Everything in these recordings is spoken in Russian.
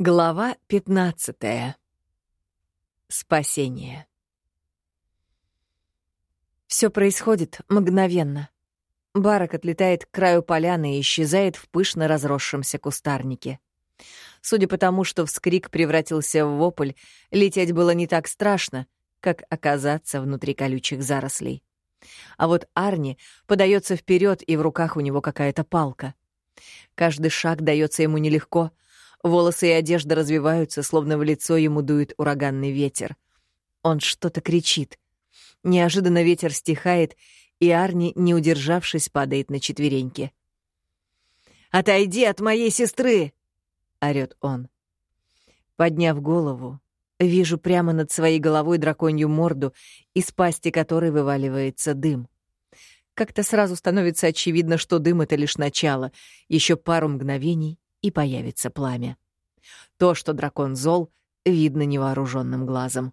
Глава 15. Спасение. Все происходит мгновенно. Барак отлетает к краю поляны и исчезает в пышно разросшемся кустарнике. Судя по тому, что вскрик превратился в вопль, лететь было не так страшно, как оказаться внутри колючих зарослей. А вот Арни подается вперед, и в руках у него какая-то палка. Каждый шаг дается ему нелегко — Волосы и одежда развиваются, словно в лицо ему дует ураганный ветер. Он что-то кричит. Неожиданно ветер стихает, и Арни, не удержавшись, падает на четвереньки. «Отойди от моей сестры!» — орёт он. Подняв голову, вижу прямо над своей головой драконью морду, из пасти которой вываливается дым. Как-то сразу становится очевидно, что дым — это лишь начало. Еще пару мгновений, и появится пламя. То, что дракон зол, видно невооруженным глазом.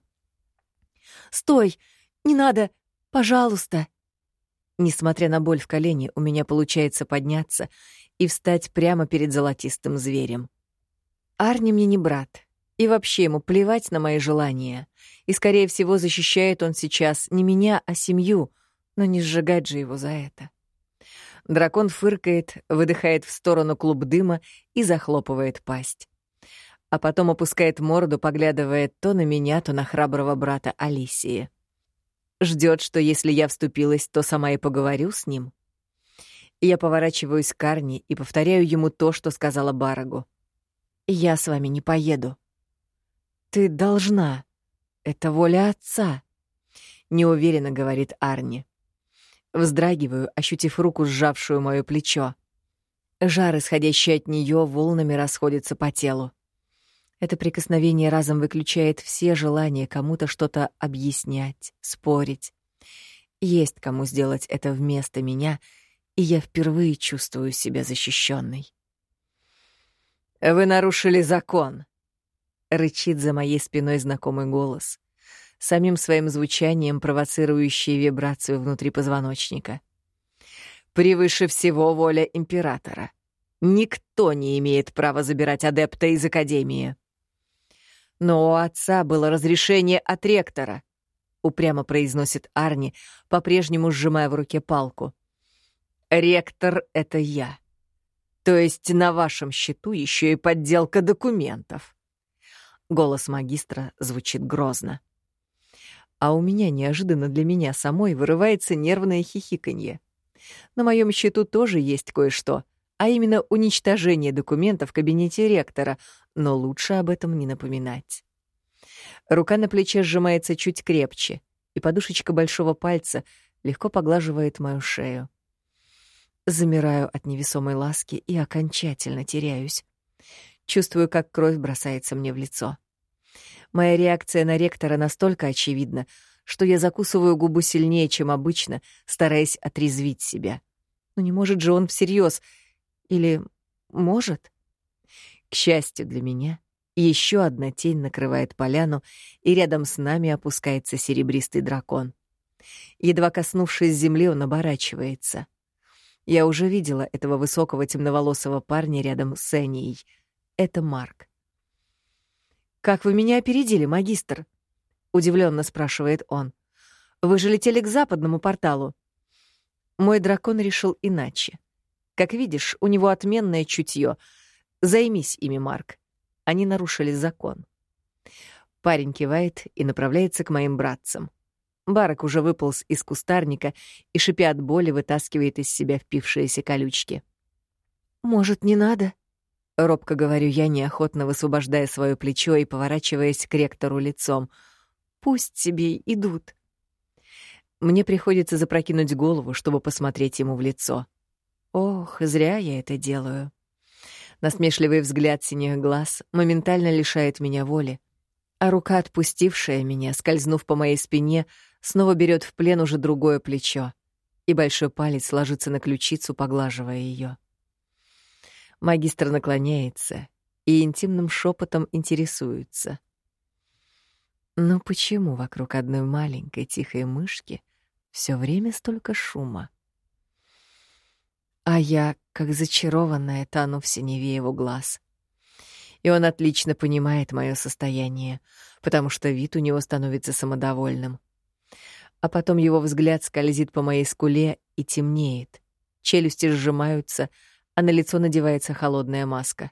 «Стой! Не надо! Пожалуйста!» Несмотря на боль в колене, у меня получается подняться и встать прямо перед золотистым зверем. Арни мне не брат, и вообще ему плевать на мои желания, и, скорее всего, защищает он сейчас не меня, а семью, но не сжигать же его за это. Дракон фыркает, выдыхает в сторону клуб дыма и захлопывает пасть. А потом опускает морду, поглядывая то на меня, то на храброго брата Алисии. Ждет, что если я вступилась, то сама и поговорю с ним. Я поворачиваюсь к Карни и повторяю ему то, что сказала Барагу. «Я с вами не поеду». «Ты должна. Это воля отца», — неуверенно говорит Арни. Вздрагиваю, ощутив руку, сжавшую моё плечо. Жар, исходящий от неё, волнами расходится по телу. Это прикосновение разом выключает все желания кому-то что-то объяснять, спорить. Есть кому сделать это вместо меня, и я впервые чувствую себя защищенной. «Вы нарушили закон», — рычит за моей спиной знакомый голос самим своим звучанием провоцирующие вибрацию внутри позвоночника. Превыше всего воля императора. Никто не имеет права забирать адепта из Академии. Но у отца было разрешение от ректора, упрямо произносит Арни, по-прежнему сжимая в руке палку. Ректор — это я. То есть на вашем счету еще и подделка документов. Голос магистра звучит грозно а у меня неожиданно для меня самой вырывается нервное хихиканье. На моем счету тоже есть кое-что, а именно уничтожение документов в кабинете ректора, но лучше об этом не напоминать. Рука на плече сжимается чуть крепче, и подушечка большого пальца легко поглаживает мою шею. Замираю от невесомой ласки и окончательно теряюсь. Чувствую, как кровь бросается мне в лицо. Моя реакция на ректора настолько очевидна, что я закусываю губу сильнее, чем обычно, стараясь отрезвить себя. Но не может же он всерьез. Или может? К счастью для меня, еще одна тень накрывает поляну, и рядом с нами опускается серебристый дракон. Едва коснувшись земли, он оборачивается. Я уже видела этого высокого темноволосого парня рядом с Эннией. Это Марк. «Как вы меня опередили, магистр?» — удивленно спрашивает он. «Вы же летели к западному порталу». Мой дракон решил иначе. Как видишь, у него отменное чутье. Займись ими, Марк. Они нарушили закон. Парень кивает и направляется к моим братцам. Барак уже выполз из кустарника и, шипя от боли, вытаскивает из себя впившиеся колючки. «Может, не надо?» — робко говорю я, неохотно высвобождая свое плечо и поворачиваясь к ректору лицом. «Пусть себе идут». Мне приходится запрокинуть голову, чтобы посмотреть ему в лицо. Ох, зря я это делаю. Насмешливый взгляд синих глаз моментально лишает меня воли, а рука, отпустившая меня, скользнув по моей спине, снова берет в плен уже другое плечо, и большой палец ложится на ключицу, поглаживая ее. Магистр наклоняется и интимным шепотом интересуется. Но почему вокруг одной маленькой тихой мышки все время столько шума? А я, как зачарованная, тону в синеве его глаз. И он отлично понимает мое состояние, потому что вид у него становится самодовольным. А потом его взгляд скользит по моей скуле и темнеет. Челюсти сжимаются, а на лицо надевается холодная маска.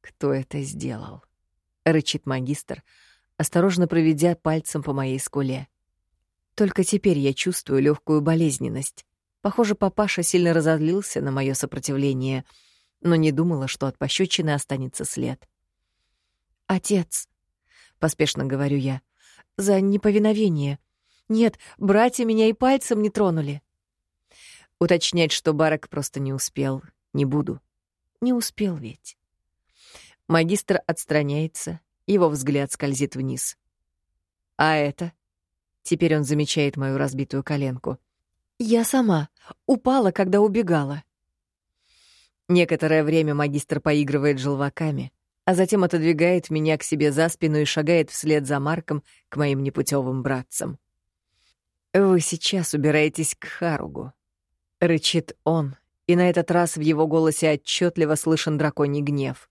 «Кто это сделал?» — рычит магистр, осторожно проведя пальцем по моей скуле. Только теперь я чувствую легкую болезненность. Похоже, папаша сильно разозлился на мое сопротивление, но не думала, что от пощечины останется след. «Отец», — поспешно говорю я, — «за неповиновение. Нет, братья меня и пальцем не тронули». Уточнять, что Барак просто не успел, не буду. Не успел ведь. Магистр отстраняется, его взгляд скользит вниз. «А это?» Теперь он замечает мою разбитую коленку. «Я сама. Упала, когда убегала». Некоторое время магистр поигрывает желваками, а затем отодвигает меня к себе за спину и шагает вслед за Марком к моим непутевым братцам. «Вы сейчас убираетесь к Харугу», — рычит он, и на этот раз в его голосе отчетливо слышен драконий гнев.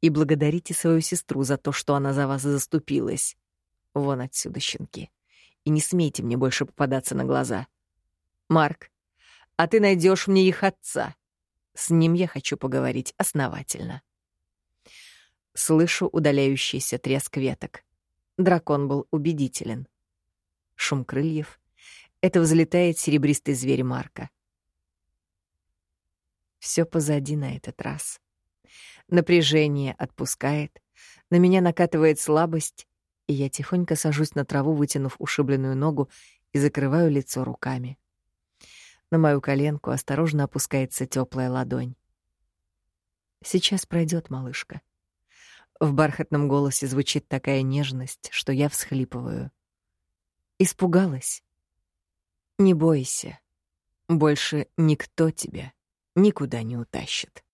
«И благодарите свою сестру за то, что она за вас заступилась. Вон отсюда, щенки» и не смейте мне больше попадаться на глаза. Марк, а ты найдешь мне их отца. С ним я хочу поговорить основательно. Слышу удаляющийся треск веток. Дракон был убедителен. Шум крыльев. Это взлетает серебристый зверь Марка. Все позади на этот раз. Напряжение отпускает, на меня накатывает слабость, и я тихонько сажусь на траву, вытянув ушибленную ногу и закрываю лицо руками. На мою коленку осторожно опускается теплая ладонь. Сейчас пройдет, малышка. В бархатном голосе звучит такая нежность, что я всхлипываю. Испугалась? Не бойся. Больше никто тебя никуда не утащит.